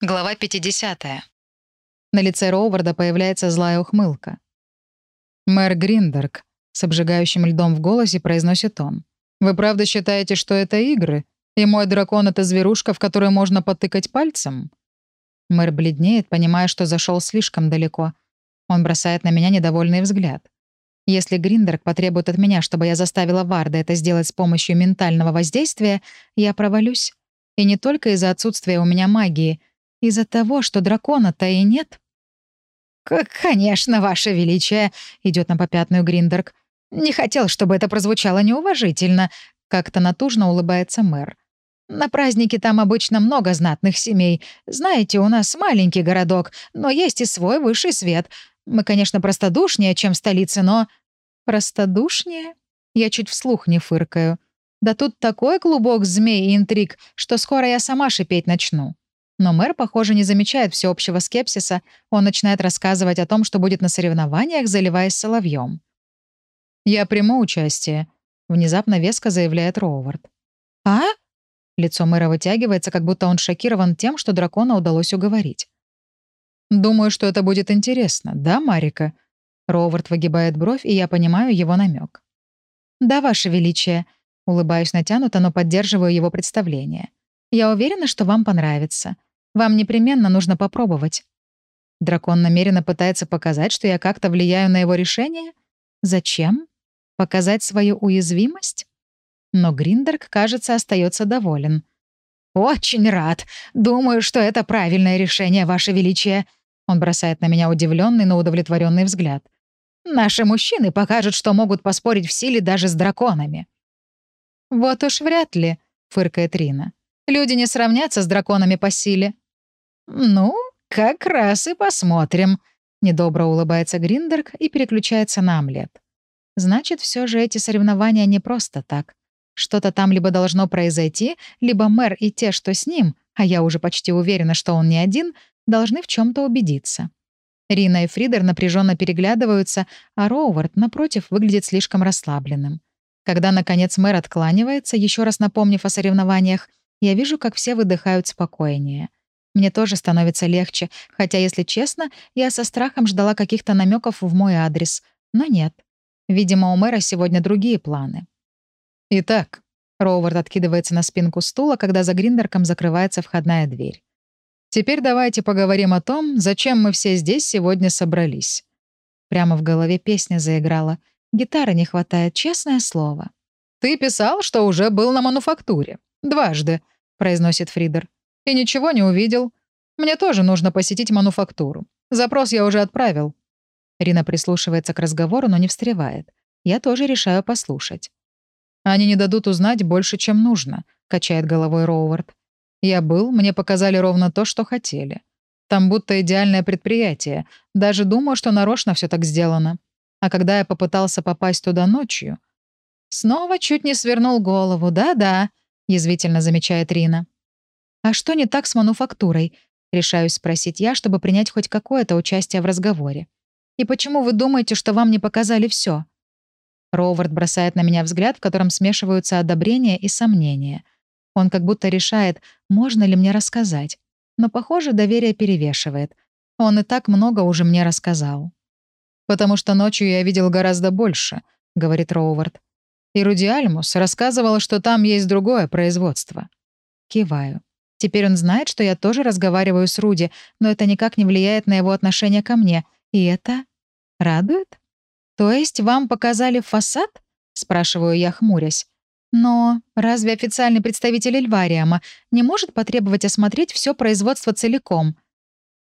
Глава 50. На лице Роуварда появляется злая ухмылка. «Мэр Гриндерк», — с обжигающим льдом в голосе произносит он. «Вы правда считаете, что это игры? И мой дракон — это зверушка, в которую можно потыкать пальцем?» Мэр бледнеет, понимая, что зашел слишком далеко. Он бросает на меня недовольный взгляд. Если Гриндерк потребует от меня, чтобы я заставила Варда это сделать с помощью ментального воздействия, я провалюсь. И не только из-за отсутствия у меня магии — из-за того, что дракона-то и нет? «Конечно, Ваше Величие», — идет на попятную Гриндерк. «Не хотел, чтобы это прозвучало неуважительно», — как-то натужно улыбается мэр. «На празднике там обычно много знатных семей. Знаете, у нас маленький городок, но есть и свой высший свет. Мы, конечно, простодушнее, чем в столице, но...» «Простодушнее?» Я чуть вслух не фыркаю. «Да тут такой клубок змей и интриг, что скоро я сама шипеть начну». Но мэр, похоже, не замечает всеобщего скепсиса. Он начинает рассказывать о том, что будет на соревнованиях, заливаясь соловьем. «Я приму участие», — внезапно веско заявляет Роувард. «А?» Лицо мэра вытягивается, как будто он шокирован тем, что дракона удалось уговорить. «Думаю, что это будет интересно, да, Марика?» Роувард выгибает бровь, и я понимаю его намек. «Да, Ваше Величие», — улыбаюсь натянуто, но поддерживаю его представление. «Я уверена, что вам понравится. Вам непременно нужно попробовать». Дракон намеренно пытается показать, что я как-то влияю на его решение? Зачем? Показать свою уязвимость? Но Гриндерк, кажется, остается доволен. «Очень рад. Думаю, что это правильное решение, Ваше Величие». Он бросает на меня удивленный, но удовлетворенный взгляд. «Наши мужчины покажут, что могут поспорить в силе даже с драконами». «Вот уж вряд ли», — фыркает Рина. «Люди не сравнятся с драконами по силе». «Ну, как раз и посмотрим», — недобро улыбается Гриндерк и переключается на омлет. «Значит, все же эти соревнования не просто так. Что-то там либо должно произойти, либо мэр и те, что с ним, а я уже почти уверена, что он не один, должны в чем то убедиться». Рина и Фридер напряженно переглядываются, а Роувард, напротив, выглядит слишком расслабленным. Когда, наконец, мэр откланивается, еще раз напомнив о соревнованиях, я вижу, как все выдыхают спокойнее — мне тоже становится легче, хотя, если честно, я со страхом ждала каких-то намеков в мой адрес. Но нет. Видимо, у мэра сегодня другие планы. «Итак», — Роувард откидывается на спинку стула, когда за Гриндерком закрывается входная дверь. «Теперь давайте поговорим о том, зачем мы все здесь сегодня собрались». Прямо в голове песня заиграла. Гитары не хватает, честное слово. «Ты писал, что уже был на мануфактуре. Дважды», — произносит Фридер и ничего не увидел. Мне тоже нужно посетить мануфактуру. Запрос я уже отправил». Рина прислушивается к разговору, но не встревает. Я тоже решаю послушать. «Они не дадут узнать больше, чем нужно», — качает головой Роувард. «Я был, мне показали ровно то, что хотели. Там будто идеальное предприятие. Даже думаю, что нарочно все так сделано. А когда я попытался попасть туда ночью...» «Снова чуть не свернул голову, да-да», — язвительно замечает Рина. «А что не так с мануфактурой?» — решаюсь спросить я, чтобы принять хоть какое-то участие в разговоре. «И почему вы думаете, что вам не показали все? Роувард бросает на меня взгляд, в котором смешиваются одобрение и сомнение. Он как будто решает, можно ли мне рассказать. Но, похоже, доверие перевешивает. Он и так много уже мне рассказал. «Потому что ночью я видел гораздо больше», — говорит Роувард. «И Руди Альмус рассказывала, что там есть другое производство». Киваю. Теперь он знает, что я тоже разговариваю с Руди, но это никак не влияет на его отношение ко мне. И это радует? То есть вам показали фасад? Спрашиваю я, хмурясь. Но разве официальный представитель Эльвариама не может потребовать осмотреть все производство целиком?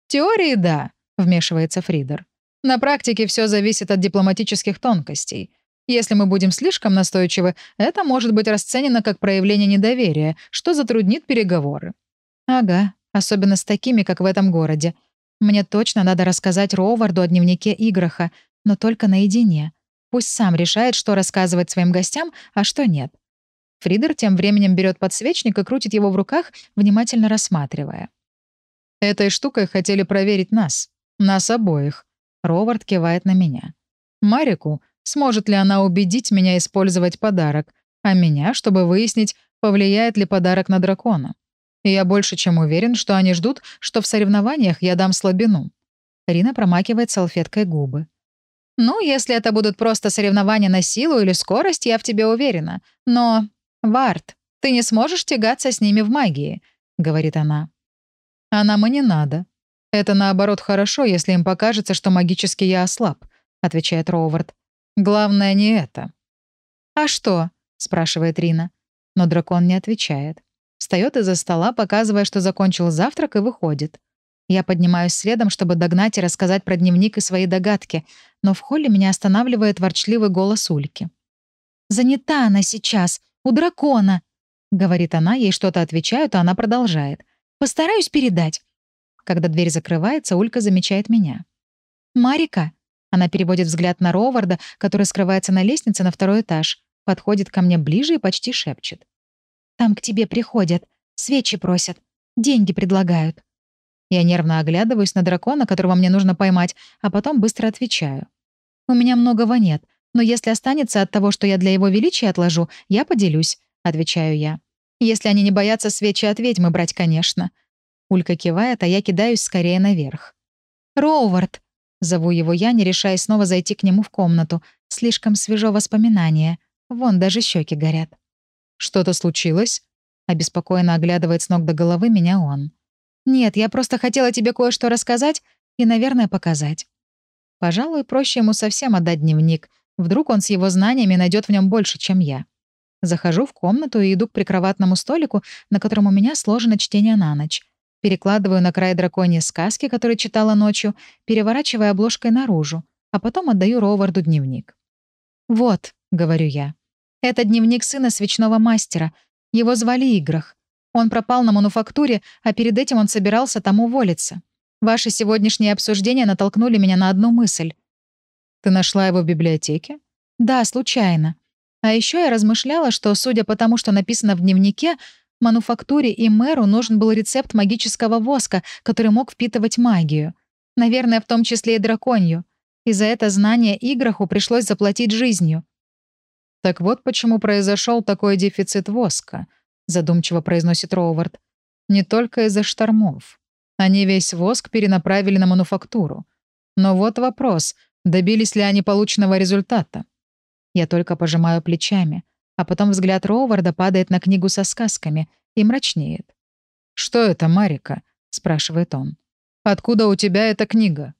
В теории — да, вмешивается Фридер. На практике все зависит от дипломатических тонкостей. Если мы будем слишком настойчивы, это может быть расценено как проявление недоверия, что затруднит переговоры. Ага, особенно с такими, как в этом городе. Мне точно надо рассказать Роуварду о дневнике Играха, но только наедине. Пусть сам решает, что рассказывать своим гостям, а что нет. Фридер тем временем берет подсвечник и крутит его в руках, внимательно рассматривая. «Этой штукой хотели проверить нас. Нас обоих». Ровард кивает на меня. «Марику Сможет ли она убедить меня использовать подарок, а меня, чтобы выяснить, повлияет ли подарок на дракона? И я больше чем уверен, что они ждут, что в соревнованиях я дам слабину». Рина промакивает салфеткой губы. «Ну, если это будут просто соревнования на силу или скорость, я в тебе уверена. Но, Варт, ты не сможешь тягаться с ними в магии», — говорит она. «А нам и не надо. Это, наоборот, хорошо, если им покажется, что магически я ослаб», — отвечает Роувард. «Главное не это». «А что?» — спрашивает Рина. Но дракон не отвечает. Встает из-за стола, показывая, что закончил завтрак, и выходит. Я поднимаюсь следом, чтобы догнать и рассказать про дневник и свои догадки, но в холле меня останавливает ворчливый голос Ульки. «Занята она сейчас, у дракона!» Говорит она, ей что-то отвечают, а она продолжает. «Постараюсь передать». Когда дверь закрывается, Улька замечает меня. «Марика?» Она переводит взгляд на Роварда, который скрывается на лестнице на второй этаж, подходит ко мне ближе и почти шепчет. «Там к тебе приходят, свечи просят, деньги предлагают». Я нервно оглядываюсь на дракона, которого мне нужно поймать, а потом быстро отвечаю. «У меня многого нет, но если останется от того, что я для его величия отложу, я поделюсь», — отвечаю я. «Если они не боятся свечи от ведьмы брать, конечно». Улька кивает, а я кидаюсь скорее наверх. «Роувард!» — зову его я, не решая снова зайти к нему в комнату. Слишком свежо воспоминание. Вон даже щеки горят. «Что-то случилось?» Обеспокоенно оглядывает с ног до головы меня он. «Нет, я просто хотела тебе кое-что рассказать и, наверное, показать». Пожалуй, проще ему совсем отдать дневник. Вдруг он с его знаниями найдет в нем больше, чем я. Захожу в комнату и иду к прикроватному столику, на котором у меня сложено чтение на ночь. Перекладываю на край драконьей сказки, которую читала ночью, переворачивая обложкой наружу, а потом отдаю Роварду дневник. «Вот», — говорю я, — «это дневник сына свечного мастера. Его звали Играх. Он пропал на мануфактуре, а перед этим он собирался там уволиться. Ваши сегодняшние обсуждения натолкнули меня на одну мысль. Ты нашла его в библиотеке? Да, случайно. А еще я размышляла, что, судя по тому, что написано в дневнике, мануфактуре и мэру нужен был рецепт магического воска, который мог впитывать магию. Наверное, в том числе и драконью. И за это знание Играху пришлось заплатить жизнью. Так вот почему произошел такой дефицит воска —— задумчиво произносит Роувард. «Не только из-за штормов. Они весь воск перенаправили на мануфактуру. Но вот вопрос, добились ли они полученного результата?» Я только пожимаю плечами, а потом взгляд Роуварда падает на книгу со сказками и мрачнеет. «Что это, Марика?» — спрашивает он. «Откуда у тебя эта книга?»